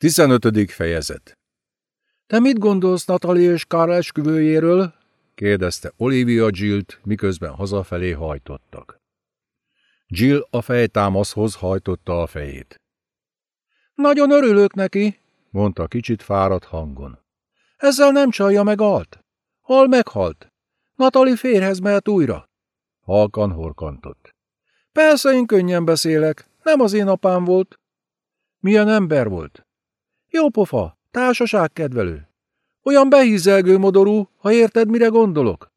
15. fejezet Te mit gondolsz Natalie és Karl esküvőjéről? kérdezte Olivia Jill-t, miközben hazafelé hajtottak. Jill a fejtámaszhoz hajtotta a fejét. Nagyon örülök neki, mondta kicsit fáradt hangon. Ezzel nem csalja meg alt. Hal meghalt. Natali férhez mehet újra. Halkan horkantott. Persze én könnyen beszélek, nem az én apám volt. Milyen ember volt? Jó pofa, társaságkedvelő. Olyan behízelgő modorú, ha érted, mire gondolok.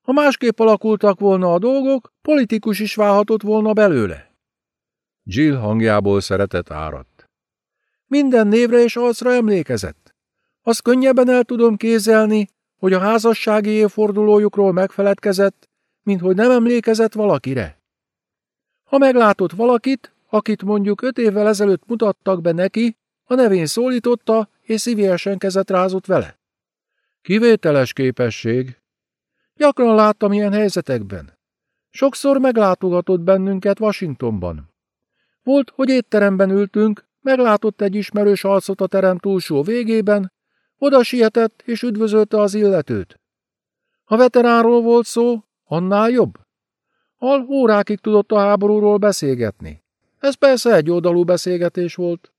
Ha másképp alakultak volna a dolgok, politikus is válhatott volna belőle. Jill hangjából szeretet áradt. Minden névre és arcra emlékezett. Azt könnyebben el tudom kézelni, hogy a házassági évfordulójukról megfeledkezett, mint hogy nem emlékezett valakire. Ha meglátott valakit, akit mondjuk öt évvel ezelőtt mutattak be neki, a nevén szólította, és szívélyesen kezet rázott vele. Kivételes képesség. Gyakran láttam ilyen helyzetekben. Sokszor meglátogatott bennünket Washingtonban. Volt, hogy étteremben ültünk, meglátott egy ismerős arcot a terem túlsó végében, oda sietett és üdvözölte az illetőt. Ha veteránról volt szó, annál jobb. Al órákig tudott a háborúról beszélgetni. Ez persze egy oldalú beszélgetés volt.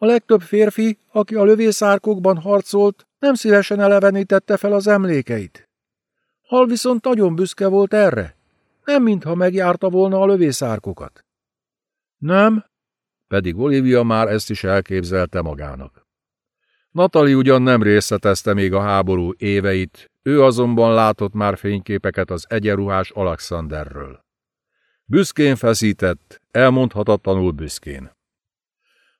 A legtöbb férfi, aki a lövészárkokban harcolt, nem szívesen elevenítette fel az emlékeit. Hal viszont nagyon büszke volt erre, nem mintha megjárta volna a lövészárkokat. Nem, pedig Olivia már ezt is elképzelte magának. Natali ugyan nem részletezte még a háború éveit, ő azonban látott már fényképeket az egyenruhás Alexanderről. Büszkén feszített, elmondhatatlanul büszkén.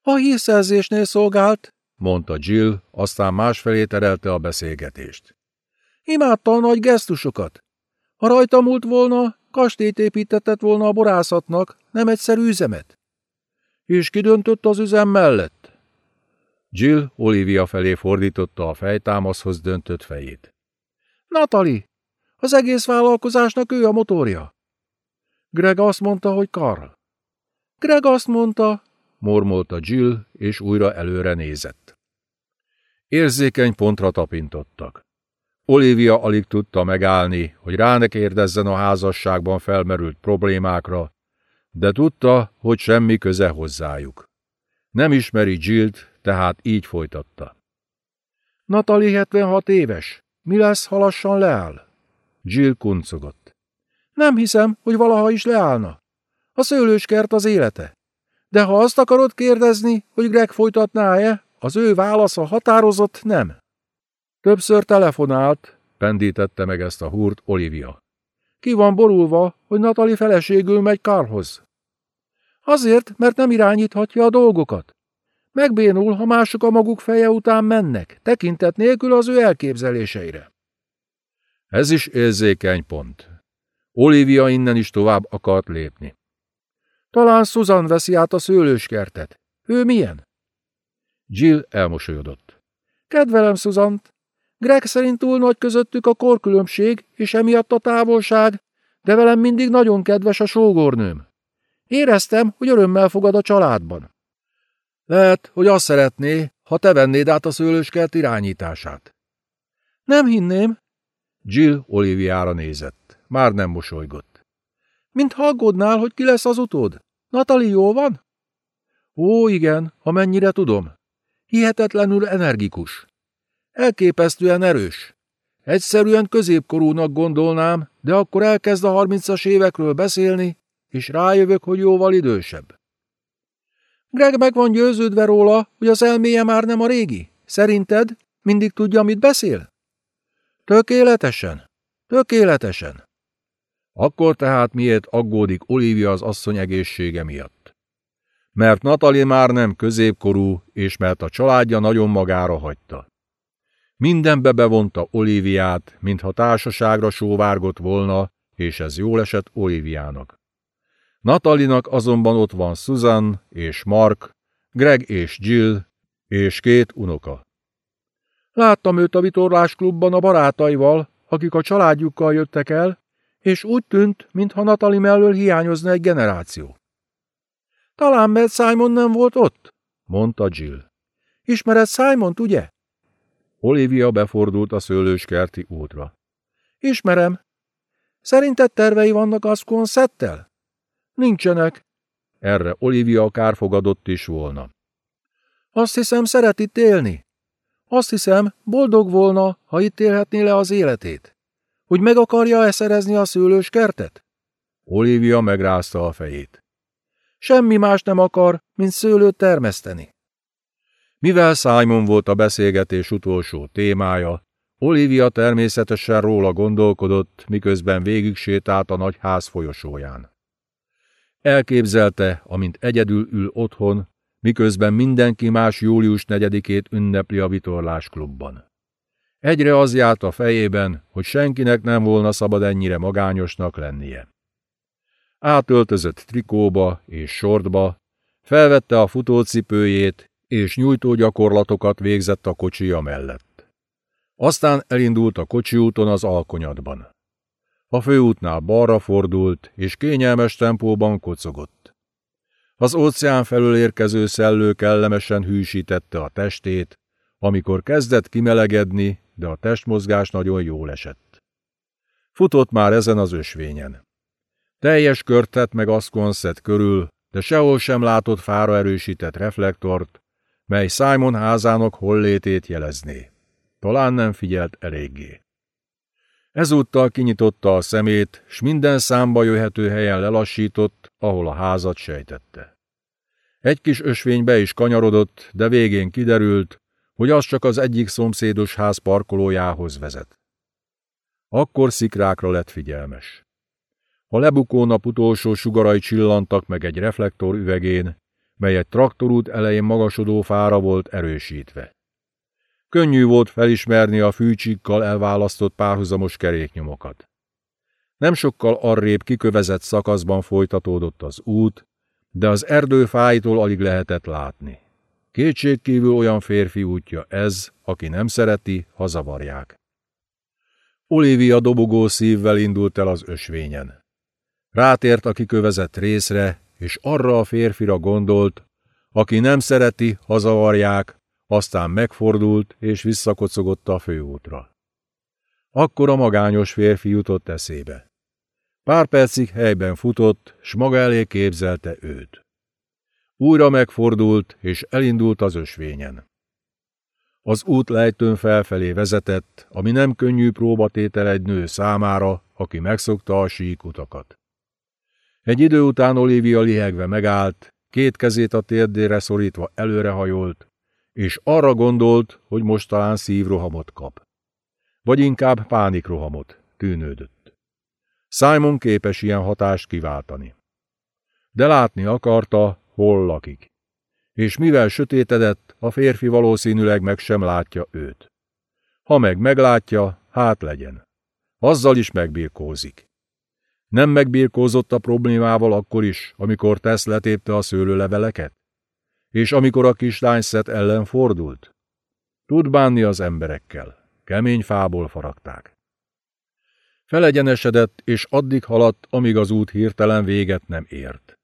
A hírszerzésnél szolgált, mondta Jill, aztán másfelé terelte a beszélgetést. Imádta a nagy gesztusokat. Ha rajta múlt volna, kastélyt építetett volna a borászatnak, nem egyszerű üzemet. És kidöntött az üzem mellett? Jill Olivia felé fordította a fejtámaszhoz döntött fejét. Natali, az egész vállalkozásnak ő a motorja. Greg azt mondta, hogy Karl. Greg azt mondta, mormolta Jill, és újra előre nézett. Érzékeny pontra tapintottak. Olivia alig tudta megállni, hogy rá ne kérdezzen a házasságban felmerült problémákra, de tudta, hogy semmi köze hozzájuk. Nem ismeri Jillt, tehát így folytatta. Natali 76 éves. Mi lesz, ha lassan leáll? Jill kuncogott. Nem hiszem, hogy valaha is leállna. A szőlőskert az élete. De ha azt akarod kérdezni, hogy Greg folytatná-e, az ő válasza határozott nem. Többször telefonált, pendítette meg ezt a húrt Olivia. Ki van borulva, hogy Natali feleségül megy Karhoz? Azért, mert nem irányíthatja a dolgokat. Megbénul, ha mások a maguk feje után mennek, tekintet nélkül az ő elképzeléseire. Ez is érzékeny pont. Olivia innen is tovább akart lépni. Talán Susan veszi át a szőlőskertet. Ő milyen? Jill elmosolyodott. Kedvelem Szuzant. Greg szerint túl nagy közöttük a korkülönbség, és emiatt a távolság, de velem mindig nagyon kedves a sógornőm. Éreztem, hogy örömmel fogad a családban. Lehet, hogy azt szeretné, ha te vennéd át a szőlőskert irányítását. Nem hinném. Jill Oliviára nézett. Már nem mosolygott. Mint aggódnál, hogy ki lesz az utód. Natali jó van? Ó, igen, amennyire tudom. Hihetetlenül energikus. Elképesztően erős. Egyszerűen középkorúnak gondolnám, de akkor elkezd a harmincas évekről beszélni, és rájövök, hogy jóval idősebb. Greg meg van győződve róla, hogy az elméje már nem a régi. Szerinted mindig tudja, mit beszél? Tökéletesen. Tökéletesen. Akkor tehát miért aggódik Olivia az asszony egészsége miatt? Mert Natali már nem középkorú, és mert a családja nagyon magára hagyta. Mindenbe bevonta Oliviát, mintha társaságra sóvárgott volna, és ez jól esett Oliviának. Natalinak azonban ott van Susan és Mark, Greg és Jill, és két unoka. Láttam őt a vitorlásklubban a barátaival, akik a családjukkal jöttek el, és úgy tűnt, mintha Natali mellől hiányozna egy generáció. Talán mert Simon nem volt ott, mondta Jill. Ismered simon ugye? Olivia befordult a szőlőskerti útra. Ismerem. Szerinted tervei vannak Asconszettel? Nincsenek. Erre Olivia akár fogadott is volna. Azt hiszem, szeret itt élni. Azt hiszem, boldog volna, ha itt élhetné le az életét. Hogy meg akarja-e szerezni a szőlőskertet? Olivia megrázta a fejét. Semmi más nem akar, mint szőlőt termeszteni. Mivel Simon volt a beszélgetés utolsó témája, Olivia természetesen róla gondolkodott, miközben végig sétált a nagy ház folyosóján. Elképzelte, amint egyedül ül otthon, miközben mindenki más július negyedikét ünnepli a vitorlás klubban. Egyre az járt a fejében, hogy senkinek nem volna szabad ennyire magányosnak lennie. Átöltözött trikóba és sortba, felvette a futócipőjét, és nyújtó gyakorlatokat végzett a kocsija mellett. Aztán elindult a kocsi úton az alkonyatban. A főútnál balra fordult, és kényelmes tempóban kocogott. Az óceán felől érkező szellő kellemesen hűsítette a testét, amikor kezdett kimelegedni, de a testmozgás nagyon jól esett. Futott már ezen az ösvényen. Teljes kört tett meg Asconset körül, de sehol sem látott fára erősített reflektort, mely Simon házának hollétét jelezné. Talán nem figyelt eléggé. Ezúttal kinyitotta a szemét, s minden számba jöhető helyen lelassított, ahol a házat sejtette. Egy kis ösvénybe is kanyarodott, de végén kiderült, hogy az csak az egyik szomszédos ház parkolójához vezet. Akkor szikrákra lett figyelmes. A lebukó nap utolsó sugarai csillantak meg egy reflektor üvegén, mely egy traktorút elején magasodó fára volt erősítve. Könnyű volt felismerni a fűcsíkkal elválasztott párhuzamos keréknyomokat. Nem sokkal arrébb kikövezett szakaszban folytatódott az út, de az erdőfájtól alig lehetett látni. Kétségkívül olyan férfi útja ez, aki nem szereti, ha zavarják. Olivia dobogó szívvel indult el az ösvényen. Rátért a kikövezett részre, és arra a férfira gondolt, aki nem szereti, ha zavarják, aztán megfordult és visszakocogott a főútra. Akkor a magányos férfi jutott eszébe. Pár percig helyben futott, s maga elé képzelte őt. Újra megfordult, és elindult az ösvényen. Az út lejtőn felfelé vezetett, ami nem könnyű próbatétel egy nő számára, aki megszokta a síkutakat. Egy idő után Olivia lihegve megállt, két kezét a térdére szorítva előrehajolt, és arra gondolt, hogy most talán szívrohamot kap. Vagy inkább pánikrohamot, tűnődött. Simon képes ilyen hatást kiváltani. De látni akarta, hol lakik. És mivel sötétedett, a férfi valószínűleg meg sem látja őt. Ha meg meglátja, hát legyen. Azzal is megbirkózik. Nem megbirkózott a problémával akkor is, amikor Tesz letépte a szőlőleveleket? És amikor a kislány Szet ellen fordult? Tud bánni az emberekkel. Kemény fából faragták. Felegyenesedett, és addig haladt, amíg az út hirtelen véget nem ért.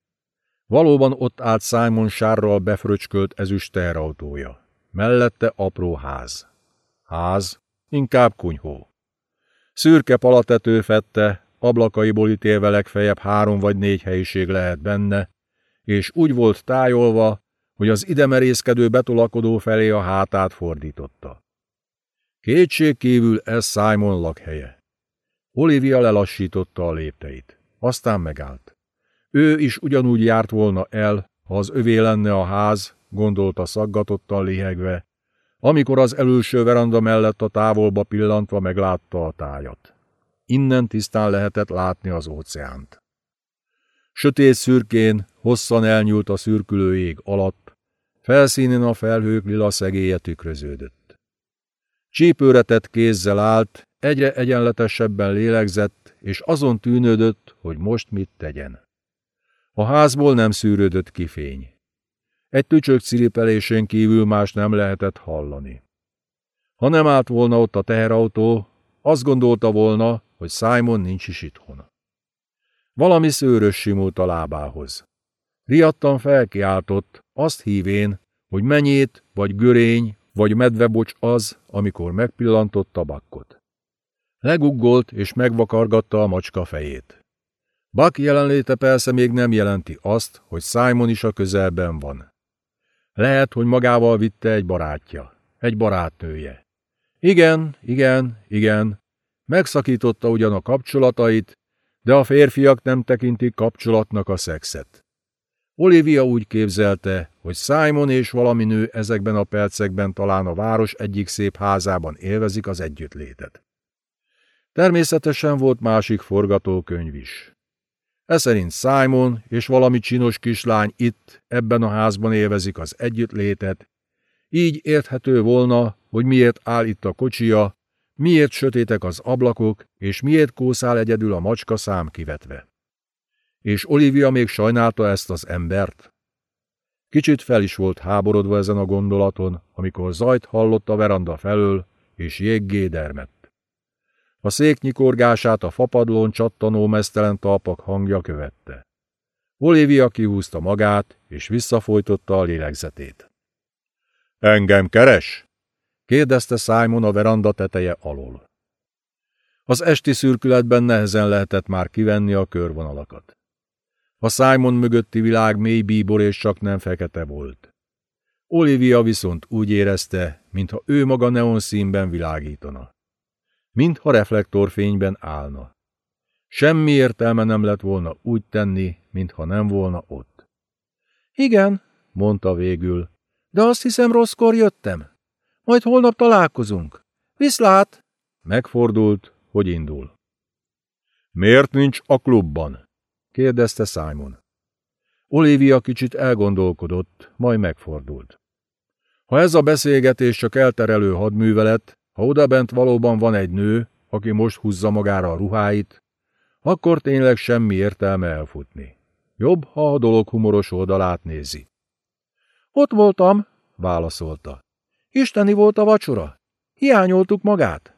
Valóban ott állt Simon sárral befröcskölt ezüst teherautója. Mellette apró ház. Ház, inkább kunyhó. Szürke palatető fette, ablakaiból ítélve legfeljebb három vagy négy helyiség lehet benne, és úgy volt tájolva, hogy az idemerészkedő betolakodó felé a hátát fordította. Kétség kívül ez Simon lakhelye. Olivia lelassította a lépteit, aztán megállt. Ő is ugyanúgy járt volna el, ha az övé lenne a ház, gondolta szaggatottan lihegve, amikor az előső veranda mellett a távolba pillantva meglátta a tájat. Innen tisztán lehetett látni az óceánt. Sötét szürkén, hosszan elnyúlt a szürkülő ég alatt, felszínén a felhők lila szegélye tükröződött. Csípőre tett kézzel állt, egyre egyenletesebben lélegzett, és azon tűnődött, hogy most mit tegyen. A házból nem szűrődött ki fény. Egy tücsök ciripelésén kívül más nem lehetett hallani. Ha nem állt volna ott a teherautó, azt gondolta volna, hogy Simon nincs is itthon. Valami szőrös simult a lábához. Riadtan felkiáltott, azt hívén, hogy menyét, vagy görény, vagy medvebocs az, amikor megpillantotta bakkot. Leguggolt és megvakargatta a macska fejét. Buck jelenléte persze még nem jelenti azt, hogy Simon is a közelben van. Lehet, hogy magával vitte egy barátja, egy barátnője. Igen, igen, igen, megszakította ugyan a kapcsolatait, de a férfiak nem tekintik kapcsolatnak a szexet. Olivia úgy képzelte, hogy Simon és valami nő ezekben a percekben talán a város egyik szép házában élvezik az együttlétet. Természetesen volt másik forgatókönyv is. Ez szerint Simon és valami csinos kislány itt, ebben a házban élvezik az együttlétet, így érthető volna, hogy miért áll itt a kocsia, miért sötétek az ablakok, és miért kószál egyedül a macska szám kivetve. És Olivia még sajnálta ezt az embert? Kicsit fel is volt háborodva ezen a gondolaton, amikor zajt hallott a veranda felől, és jéggé dermett. A szék nyikorgását a fapadlón csattanó mesztelen talpak hangja követte. Olivia kihúzta magát, és visszafolytotta a lélegzetét. Engem keres? kérdezte Simon a veranda teteje alól. Az esti szürkületben nehezen lehetett már kivenni a körvonalakat. A Simon mögötti világ mély bíbor és csak nem fekete volt. Olivia viszont úgy érezte, mintha ő maga neon színben világítana. Mintha reflektorfényben állna. Semmi értelme nem lett volna úgy tenni, mintha nem volna ott. Igen, mondta végül, de azt hiszem rosszkor jöttem. Majd holnap találkozunk. Viszlát! Megfordult, hogy indul. Miért nincs a klubban? kérdezte Simon. Olivia kicsit elgondolkodott, majd megfordult. Ha ez a beszélgetés csak elterelő hadművelet, ha odabent valóban van egy nő, aki most húzza magára a ruháit, akkor tényleg semmi értelme elfutni. Jobb, ha a dolog humoros oldalát nézi. Ott voltam, válaszolta. Isteni volt a vacsora. Hiányoltuk magát.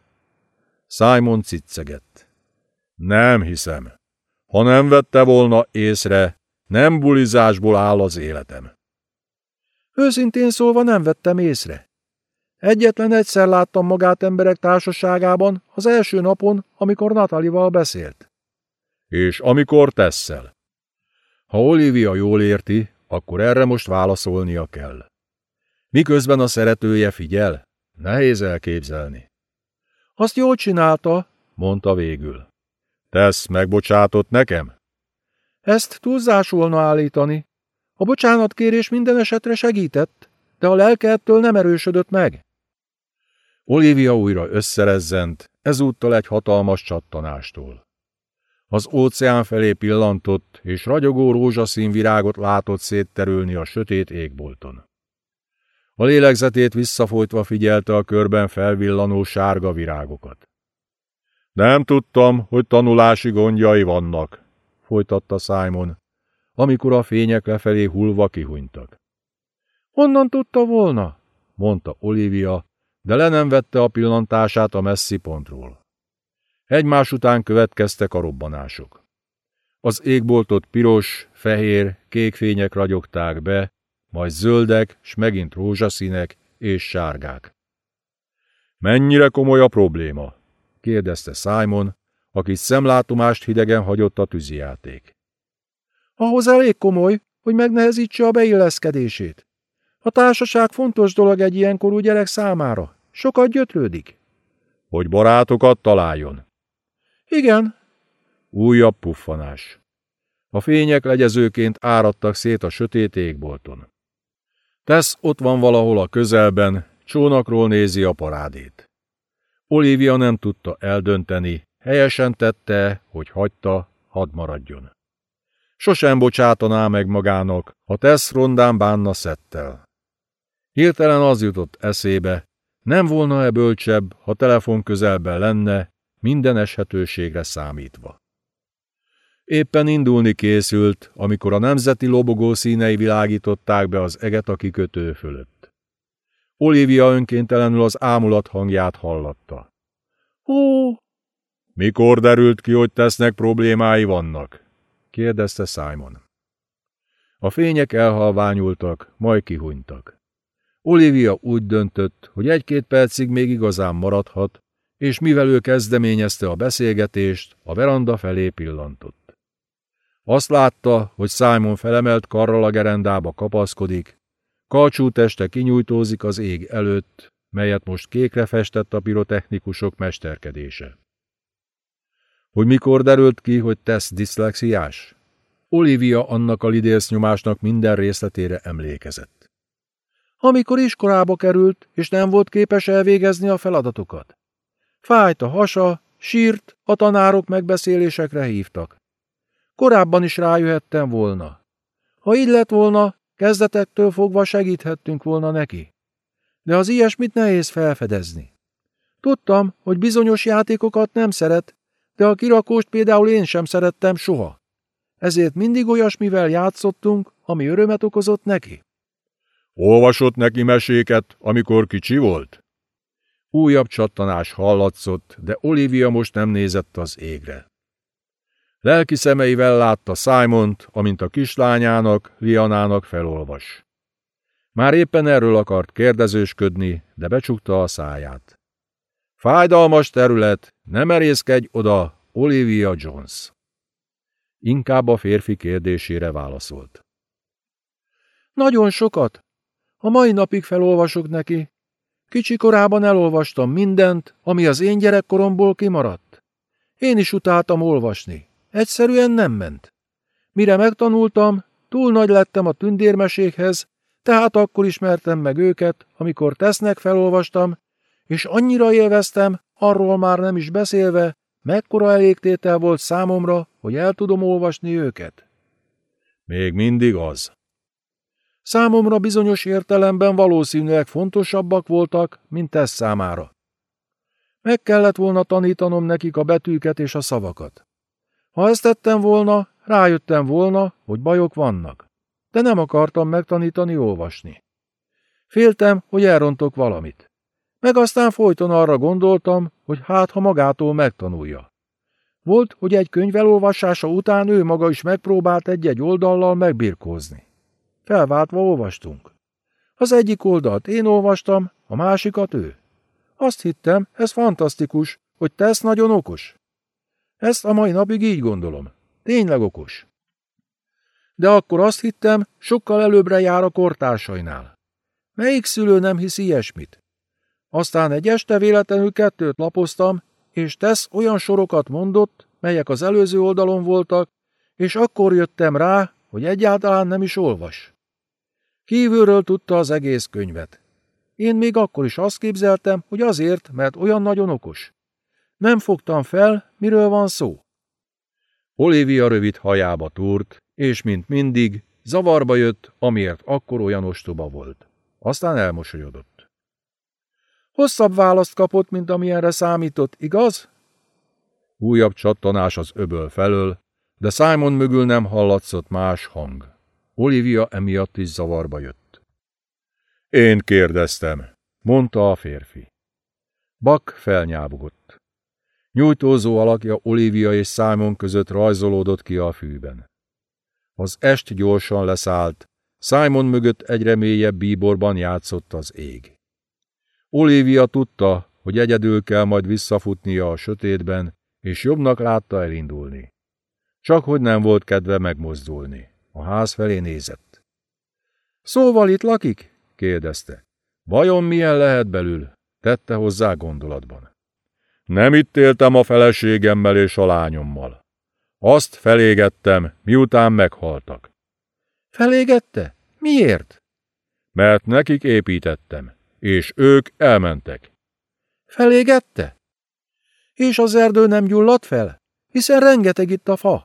Simon ciccegett. Nem hiszem. Ha nem vette volna észre, nem bulizásból áll az életem. Őszintén szólva nem vettem észre. Egyetlen egyszer láttam magát emberek társaságában az első napon, amikor Natalival beszélt. És amikor tesszel. Ha Olivia jól érti, akkor erre most válaszolnia kell. Miközben a szeretője figyel, nehéz elképzelni. Azt jól csinálta, mondta végül. Tesz megbocsátott nekem? Ezt túlzás volna állítani. A bocsánatkérés minden esetre segített, de a lelke ettől nem erősödött meg. Olivia újra összerezzent, ezúttal egy hatalmas csattanástól. Az óceán felé pillantott, és ragyogó rózsaszín virágot látott szétterülni a sötét égbolton. A lélegzetét visszafolytva figyelte a körben felvillanó sárga virágokat. Nem tudtam, hogy tanulási gondjai vannak, folytatta Simon, amikor a fények lefelé hullva kihunytak. Honnan tudta volna? mondta Olivia, de le nem vette a pillantását a messzi pontról. Egymás után következtek a robbanások. Az égboltot piros, fehér, kék fények ragyogták be, majd zöldek, s megint rózsaszínek és sárgák. Mennyire komoly a probléma? kérdezte Simon, aki szemlátomást hidegen hagyott a tűzijáték. Ahhoz elég komoly, hogy megnehezítse a beilleszkedését. A társaság fontos dolog egy ilyenkorú gyerek számára. Sokat gyötrődik. Hogy barátokat találjon. Igen. Újabb puffanás. A fények legyezőként áradtak szét a sötét égbolton. Tesz ott van valahol a közelben, csónakról nézi a parádét. Olivia nem tudta eldönteni, helyesen tette, hogy hagyta, hadd maradjon. Sosem bocsátaná meg magának, ha Tesz rondán bánna szettel. Hirtelen az jutott eszébe, nem volna-e bölcsebb, ha telefon közelben lenne, minden eshetőségre számítva. Éppen indulni készült, amikor a nemzeti lobogó színei világították be az eget a kikötő fölött. Olivia önkéntelenül az ámulat hangját hallatta. Ó! Mikor derült ki, hogy tesznek problémái vannak? kérdezte Simon. A fények elhalványultak, majd kihunytak. Olivia úgy döntött, hogy egy-két percig még igazán maradhat, és mivel ő kezdeményezte a beszélgetést, a veranda felé pillantott. Azt látta, hogy Simon felemelt karral a gerendába kapaszkodik, kalcsú teste kinyújtózik az ég előtt, melyet most kékre festett a pirotechnikusok mesterkedése. Hogy mikor derült ki, hogy tesz diszlexiás? Olivia annak a lidérsznyomásnak minden részletére emlékezett. Amikor iskolába került, és nem volt képes elvégezni a feladatokat. Fájt a hasa, sírt, a tanárok megbeszélésekre hívtak. Korábban is rájöhettem volna. Ha így lett volna, kezdetektől fogva segíthettünk volna neki. De az ilyesmit nehéz felfedezni. Tudtam, hogy bizonyos játékokat nem szeret, de a kirakóst például én sem szerettem soha. Ezért mindig olyasmivel játszottunk, ami örömet okozott neki. Olvasott neki meséket, amikor kicsi volt? Újabb csattanás hallatszott, de Olivia most nem nézett az égre. Lelki szemeivel látta Simont, amint a kislányának, Lianának felolvas. Már éppen erről akart kérdezősködni, de becsukta a száját. Fájdalmas terület, nem merészkedj oda, Olivia Jones. Inkább a férfi kérdésére válaszolt. Nagyon sokat. A mai napig felolvasok neki. Kicsi korában elolvastam mindent, ami az én gyerekkoromból kimaradt. Én is utáltam olvasni. Egyszerűen nem ment. Mire megtanultam, túl nagy lettem a tündérmeséghez, tehát akkor ismertem meg őket, amikor tesznek felolvastam, és annyira élveztem, arról már nem is beszélve, mekkora elégtétel volt számomra, hogy el tudom olvasni őket. Még mindig az. Számomra bizonyos értelemben valószínűleg fontosabbak voltak, mint ez számára. Meg kellett volna tanítanom nekik a betűket és a szavakat. Ha ezt tettem volna, rájöttem volna, hogy bajok vannak, de nem akartam megtanítani olvasni. Féltem, hogy elrontok valamit. Meg aztán folyton arra gondoltam, hogy hát ha magától megtanulja. Volt, hogy egy könyv elolvasása után ő maga is megpróbált egy-egy oldallal megbirkózni. Felváltva olvastunk. Az egyik oldalt én olvastam, a másikat ő. Azt hittem, ez fantasztikus, hogy tesz nagyon okos. Ezt a mai napig így gondolom. Tényleg okos. De akkor azt hittem, sokkal előbbre jár a kortársainál. Melyik szülő nem hisz ilyesmit? Aztán egy este véletlenül kettőt lapoztam, és tesz olyan sorokat mondott, melyek az előző oldalon voltak, és akkor jöttem rá, hogy egyáltalán nem is olvas. Kívülről tudta az egész könyvet. Én még akkor is azt képzeltem, hogy azért, mert olyan nagyon okos. Nem fogtam fel, miről van szó. Olivia rövid hajába túrt, és mint mindig, zavarba jött, amiért akkor olyan ostoba volt. Aztán elmosolyodott. Hosszabb választ kapott, mint amilyenre számított, igaz? Újabb csattanás az öböl felől, de Simon mögül nem hallatszott más hang. Olivia emiatt is zavarba jött. Én kérdeztem, mondta a férfi. Bak felnyábogott. Nyújtózó alakja Olivia és Simon között rajzolódott ki a fűben. Az est gyorsan leszállt, Simon mögött egyre mélyebb bíborban játszott az ég. Olivia tudta, hogy egyedül kell majd visszafutnia a sötétben, és jobbnak látta elindulni. Csak hogy nem volt kedve megmozdulni. A ház felé nézett. Szóval itt lakik? kérdezte. Vajon milyen lehet belül? tette hozzá gondolatban. Nem itt éltem a feleségemmel és a lányommal. Azt felégettem, miután meghaltak. Felégette? Miért? Mert nekik építettem, és ők elmentek. Felégette? És az erdő nem gyulladt fel? Hiszen rengeteg itt a fa.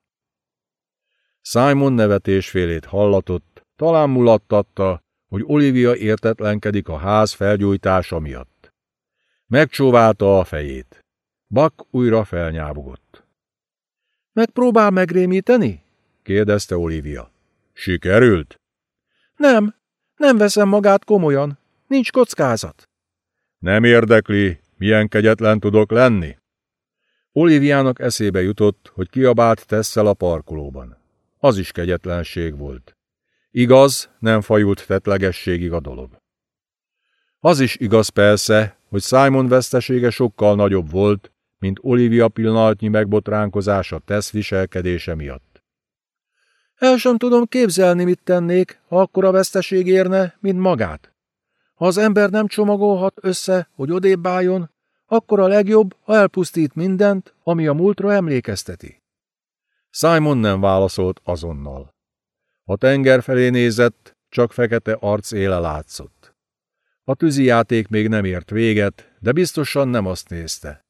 Simon nevetésfélét hallatott, talán mulattatta, hogy Olivia értetlenkedik a ház felgyújtása miatt. Megcsóválta a fejét. Bak újra felnyávogott. Megpróbál megrémíteni? kérdezte Olivia. Sikerült? Nem, nem veszem magát komolyan. Nincs kockázat. Nem érdekli, milyen kegyetlen tudok lenni? Oliviának eszébe jutott, hogy kiabált tesszel a parkolóban. Az is kegyetlenség volt. Igaz, nem fajult tetlegességig a dolog. Az is igaz persze, hogy Simon vesztesége sokkal nagyobb volt, mint Olivia pillanatnyi megbotránkozása tesz viselkedése miatt. El sem tudom képzelni, mit tennék, ha akkora veszteség érne, mint magát. Ha az ember nem csomagolhat össze, hogy odébb álljon, akkor a legjobb, ha elpusztít mindent, ami a múltra emlékezteti. Simon nem válaszolt azonnal. A tenger felé nézett, csak fekete arc éle látszott. A tűzijáték még nem ért véget, de biztosan nem azt nézte.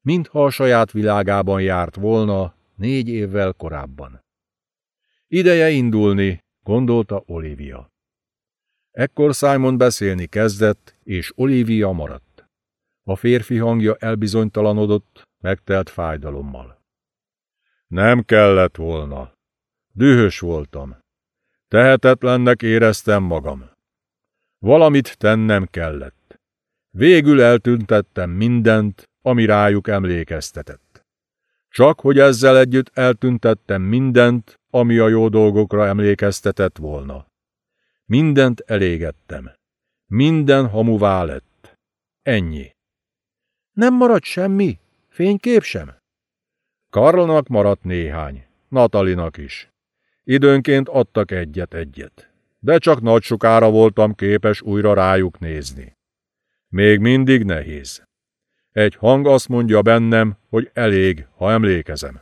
Mintha a saját világában járt volna négy évvel korábban. Ideje indulni, gondolta Olivia. Ekkor Simon beszélni kezdett, és Olivia maradt. A férfi hangja elbizonytalanodott, megtelt fájdalommal. Nem kellett volna. Dühös voltam. Tehetetlennek éreztem magam. Valamit tennem kellett. Végül eltüntettem mindent, ami rájuk emlékeztetett. Csak hogy ezzel együtt eltüntettem mindent, ami a jó dolgokra emlékeztetett volna. Mindent elégettem. Minden hamuvá lett. Ennyi. Nem maradt semmi? Fénykép sem? Karlnak maradt néhány, Natalinak is. Időnként adtak egyet-egyet, de csak nagy sokára voltam képes újra rájuk nézni. Még mindig nehéz. Egy hang azt mondja bennem, hogy elég, ha emlékezem.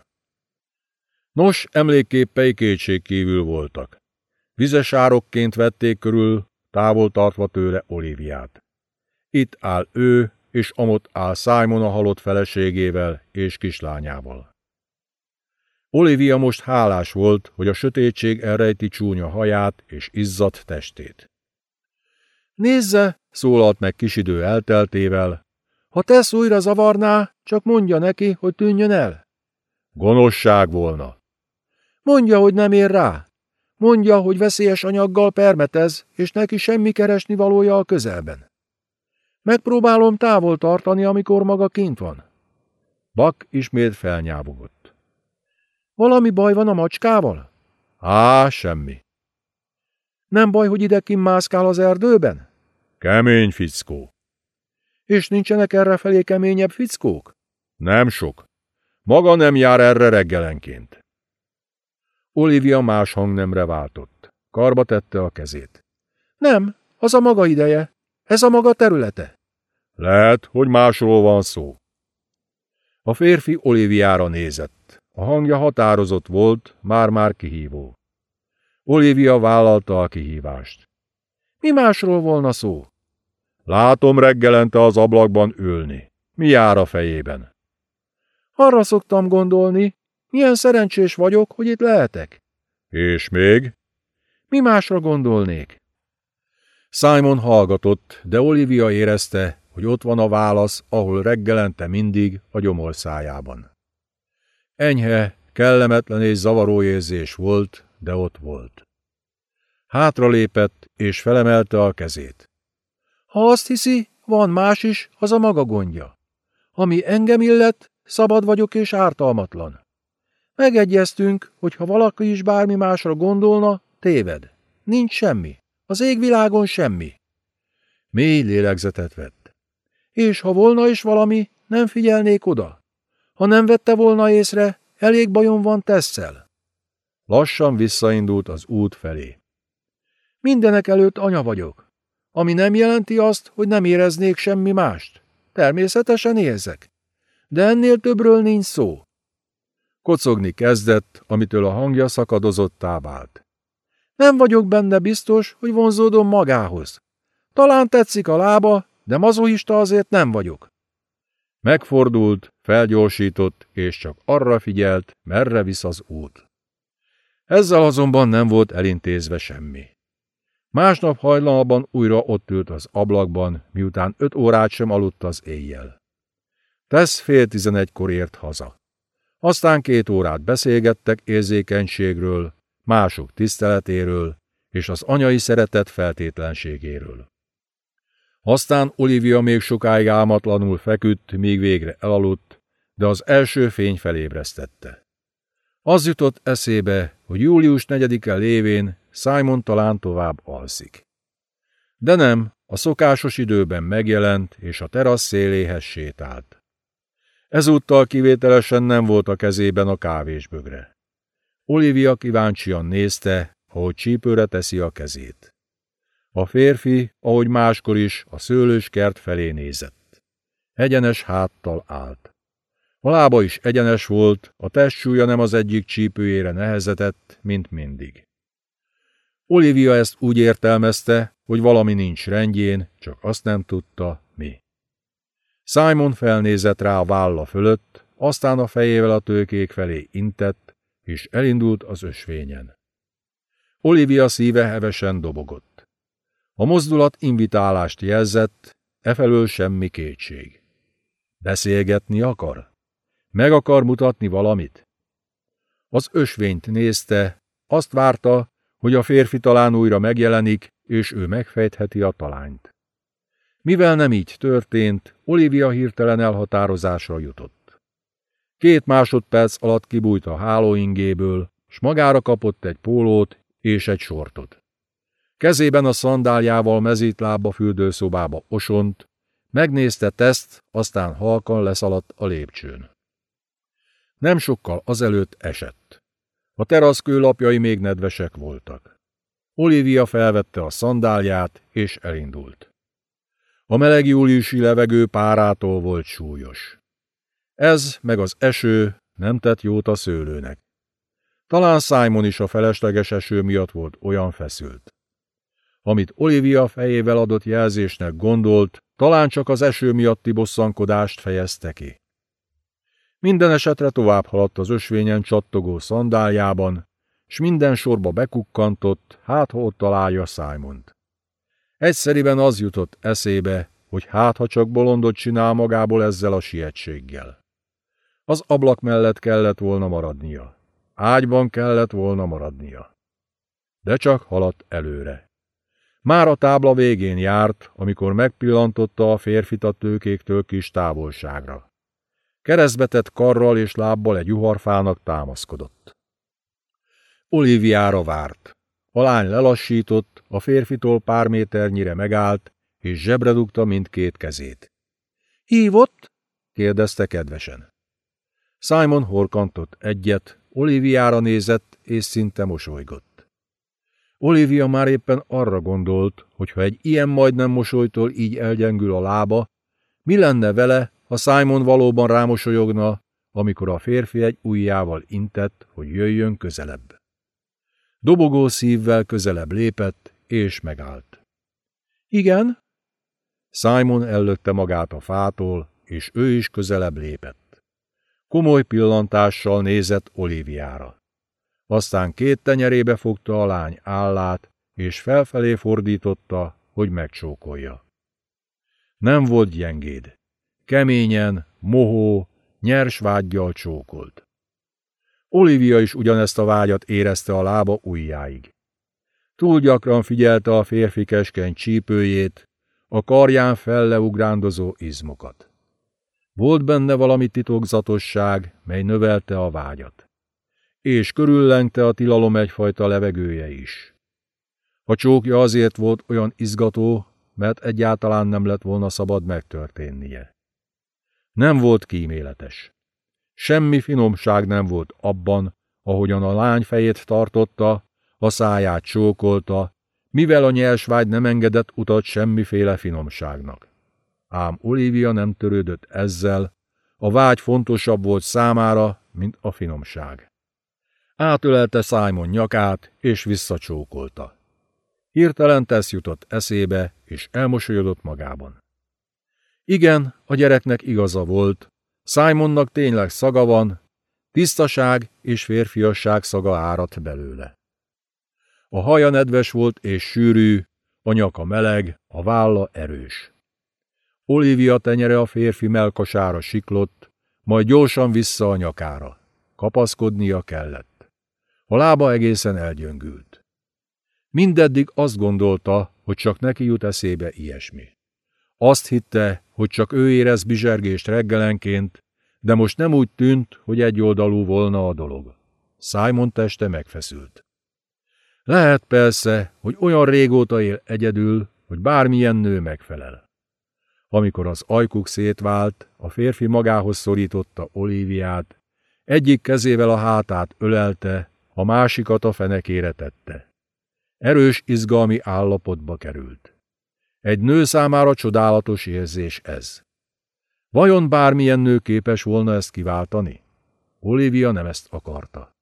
Nos, emlékképei kétségkívül voltak. Vizes árokként vették körül, távol tartva tőle Oliviát. Itt áll ő, és amott áll Simon a halott feleségével és kislányával. Olivia most hálás volt, hogy a sötétség elrejti csúnya haját és izzadt testét. Nézze, szólalt meg kis idő elteltével, ha tesz újra zavarná, csak mondja neki, hogy tűnjön el. Gonosság volna. Mondja, hogy nem ér rá. Mondja, hogy veszélyes anyaggal permetez, és neki semmi keresni valója a közelben. Megpróbálom távol tartani, amikor maga kint van. Bak ismét felnyávogott. Valami baj van a macskával? Á, semmi. Nem baj, hogy ide mászkál az erdőben? Kemény fickó. És nincsenek erre felé keményebb fickók? Nem sok. Maga nem jár erre reggelenként. Olivia más hangnemre váltott. Karba tette a kezét. Nem, az a maga ideje. Ez a maga területe. Lehet, hogy másról van szó. A férfi Oliviára nézett. A hangja határozott volt, már-már kihívó. Olivia vállalta a kihívást. Mi másról volna szó? Látom reggelente az ablakban ülni. Mi jár a fejében? Arra szoktam gondolni, milyen szerencsés vagyok, hogy itt lehetek. És még? Mi másra gondolnék? Simon hallgatott, de Olivia érezte, hogy ott van a válasz, ahol reggelente mindig a gyomorszájában. Enyhe, kellemetlen és zavaró érzés volt, de ott volt. Hátra lépett, és felemelte a kezét. Ha azt hiszi, van más is, az a maga gondja. Ami engem illet, szabad vagyok és ártalmatlan. Megegyeztünk, hogy ha valaki is bármi másra gondolna, téved. Nincs semmi. Az égvilágon semmi. Mély lélegzetet vett. És ha volna is valami, nem figyelnék oda. Ha nem vette volna észre, elég bajom van tesszel. Lassan visszaindult az út felé. Mindenek előtt anya vagyok ami nem jelenti azt, hogy nem éreznék semmi mást. Természetesen érzek. De ennél többről nincs szó. Kocogni kezdett, amitől a hangja szakadozottá vált. Nem vagyok benne biztos, hogy vonzódom magához. Talán tetszik a lába, de mazohista azért nem vagyok. Megfordult, felgyorsított, és csak arra figyelt, merre visz az út. Ezzel azonban nem volt elintézve semmi. Másnap hajnalban újra ott ült az ablakban, miután öt órát sem aludt az éjjel. Tesz fél tizenegykor ért haza. Aztán két órát beszélgettek érzékenységről, mások tiszteletéről és az anyai szeretet feltétlenségéről. Aztán Olivia még sokáig álmatlanul feküdt, míg végre elaludt, de az első fény felébresztette. Az jutott eszébe, hogy július negyedike lévén Simon talán tovább alszik. De nem, a szokásos időben megjelent, és a terasz széléhez sétált. Ezúttal kivételesen nem volt a kezében a kávésbögre. Olivia kíváncsian nézte, ahogy csípőre teszi a kezét. A férfi, ahogy máskor is, a szőlős kert felé nézett. Egyenes háttal állt. A lába is egyenes volt, a testsúlya nem az egyik csípőjére nehezetett, mint mindig. Olivia ezt úgy értelmezte, hogy valami nincs rendjén, csak azt nem tudta, mi. Simon felnézett rá a válla fölött, aztán a fejével a tőkék felé intett, és elindult az ösvényen. Olivia szíve hevesen dobogott. A mozdulat invitálást jelzett, efelől semmi kétség. Beszélgetni akar? Meg akar mutatni valamit? Az ösvényt nézte, azt várta, hogy a férfi talán újra megjelenik, és ő megfejtheti a talányt. Mivel nem így történt, Olivia hirtelen elhatározásra jutott. Két másodperc alatt kibújt a hálóingéből, s magára kapott egy pólót és egy sortot. Kezében a szandáljával mezítlábba fürdőszobába osont, megnézte teszt, aztán halkan leszaladt a lépcsőn. Nem sokkal azelőtt esett. A terasz kőlapjai még nedvesek voltak. Olivia felvette a szandálját, és elindult. A meleg júliusi levegő párától volt súlyos. Ez meg az eső nem tett jót a szőlőnek. Talán Simon is a felesleges eső miatt volt olyan feszült. Amit Olivia fejével adott jelzésnek gondolt, talán csak az eső miatti bosszankodást fejezte ki. Minden esetre tovább haladt az ösvényen csattogó szandáljában, s minden sorba bekukkantott, hát ott találja Simont. Egyszeriben az jutott eszébe, hogy hát ha csak bolondot csinál magából ezzel a sietséggel. Az ablak mellett kellett volna maradnia. Ágyban kellett volna maradnia. De csak haladt előre. Már a tábla végén járt, amikor megpillantotta a férfit a tőkéktől kis távolságra. Keresztbetett karral és lábbal egy juharfának támaszkodott. Oliviára várt. A lány lelassított, a férfitól pár méternyire megállt, és zsebre dugta mindkét kezét. Hívott? kérdezte kedvesen. Simon horkantott egyet, Oliviára nézett, és szinte mosolygott. Olivia már éppen arra gondolt, hogy ha egy ilyen majdnem mosolytól így elgyengül a lába, mi lenne vele, ha Simon valóban rámosolyogna, amikor a férfi egy ujjával intett, hogy jöjjön közelebb. Dobogó szívvel közelebb lépett, és megállt. Igen? Simon ellökte magát a fától, és ő is közelebb lépett. Komoly pillantással nézett Oliviára. Aztán két tenyerébe fogta a lány állát, és felfelé fordította, hogy megcsókolja. Nem volt gyengéd. Keményen, mohó, nyers vágyjal csókolt. Olivia is ugyanezt a vágyat érezte a lába ujjáig. Túl gyakran figyelte a férfi keskeny csípőjét, a karján felleugrándozó izmokat. Volt benne valami titokzatosság, mely növelte a vágyat. És körüllengte a tilalom egyfajta levegője is. A csókja azért volt olyan izgató, mert egyáltalán nem lett volna szabad megtörténnie. Nem volt kíméletes. Semmi finomság nem volt abban, ahogyan a lány fejét tartotta, a száját csókolta, mivel a nyers vágy nem engedett utat semmiféle finomságnak. Ám Olivia nem törődött ezzel, a vágy fontosabb volt számára, mint a finomság. Átölelte Simon nyakát, és visszacsókolta. Hirtelen tesz jutott eszébe, és elmosolyodott magában. Igen, a gyereknek igaza volt, Simonnak tényleg szaga van, tisztaság és férfiasság szaga árat belőle. A haja nedves volt és sűrű, a nyaka meleg, a válla erős. Olivia tenyere a férfi melkasára siklott, majd gyorsan vissza a nyakára. Kapaszkodnia kellett. A lába egészen elgyöngült. Mindeddig azt gondolta, hogy csak neki jut eszébe ilyesmi. Azt hitte, hogy csak ő érez bizsergést reggelenként, de most nem úgy tűnt, hogy egyoldalú volna a dolog. Simon teste megfeszült. Lehet persze, hogy olyan régóta él egyedül, hogy bármilyen nő megfelel. Amikor az ajkuk szétvált, a férfi magához szorította Olíviát, egyik kezével a hátát ölelte, a másikat a fenekére tette. Erős izgalmi állapotba került. Egy nő számára csodálatos érzés ez. Vajon bármilyen nő képes volna ezt kiváltani? Olivia nem ezt akarta.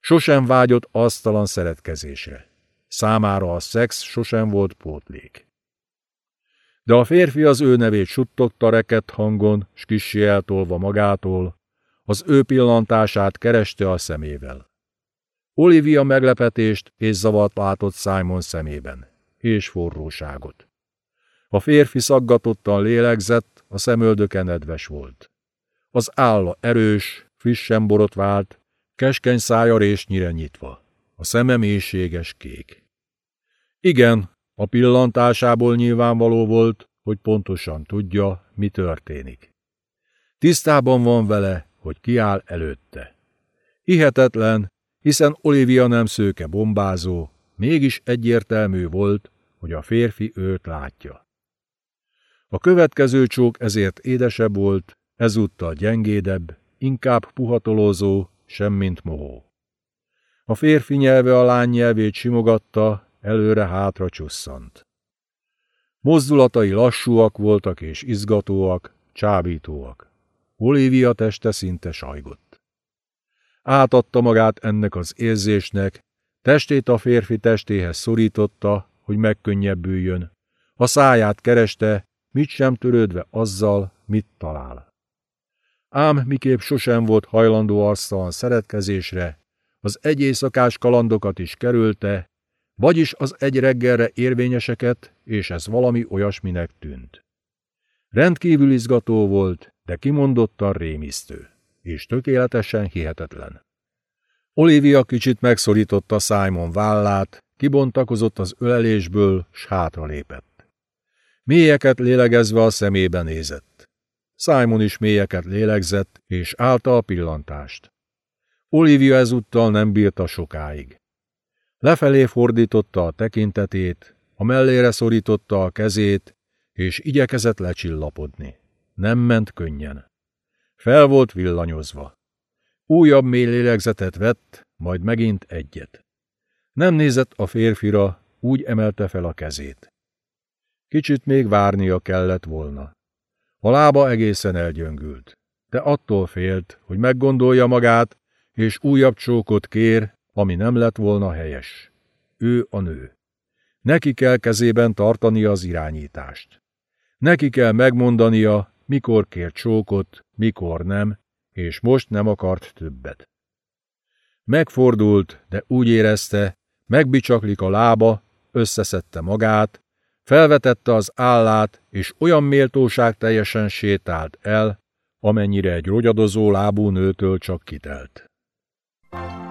Sosem vágyott asztalan szeretkezésre. Számára a szex sosem volt pótlék. De a férfi az ő nevét suttogta rekett hangon, s kissé eltolva magától, az ő pillantását kereste a szemével. Olivia meglepetést és zavart látott Simon szemében, és forróságot. A férfi szaggatottan lélegzett, a szemöldöke nedves volt. Az álla erős, frissen borotvált, keskeny szája résnyire nyitva, a szeme mélységes kék. Igen, a pillantásából nyilvánvaló volt, hogy pontosan tudja, mi történik. Tisztában van vele, hogy kiáll előtte. Hihetetlen, hiszen Olivia nem szőke bombázó, mégis egyértelmű volt, hogy a férfi őt látja. A következő csók ezért édesebb volt, ezúttal gyengédebb, inkább puhatolózó, semmint mohó. A férfi nyelve a lány nyelvét simogatta, előre-hátra csusszant. Mozdulatai lassúak voltak és izgatóak, csábítóak. Olivia teste szinte sajgott. Átadta magát ennek az érzésnek, testét a férfi testéhez szorította, hogy megkönnyebbüljön. A száját kereste, mit sem törődve azzal, mit talál. Ám miképp sosem volt hajlandó arctalan szeretkezésre, az egy éjszakás kalandokat is kerülte, vagyis az egy reggelre érvényeseket, és ez valami olyasminek tűnt. Rendkívül izgató volt, de kimondottan rémisztő, és tökéletesen hihetetlen. Olivia kicsit megszorította Simon vállát, kibontakozott az ölelésből, s hátra lépett. Mélyeket lélegezve a szemébe nézett. Simon is mélyeket lélegzett, és állta a pillantást. Olivia ezúttal nem bírta sokáig. Lefelé fordította a tekintetét, a mellére szorította a kezét, és igyekezett lecsillapodni. Nem ment könnyen. Fel volt villanyozva. Újabb mély lélegzetet vett, majd megint egyet. Nem nézett a férfira, úgy emelte fel a kezét. Kicsit még várnia kellett volna. A lába egészen elgyöngült, de attól félt, hogy meggondolja magát, és újabb csókot kér, ami nem lett volna helyes. Ő a nő. Neki kell kezében tartania az irányítást. Neki kell megmondania, mikor kér csókot, mikor nem, és most nem akart többet. Megfordult, de úgy érezte, megbicsaklik a lába, összeszedte magát, felvetette az állát, és olyan méltóság teljesen sétált el, amennyire egy rogyadozó lábú nőtől csak kitelt. Thank you.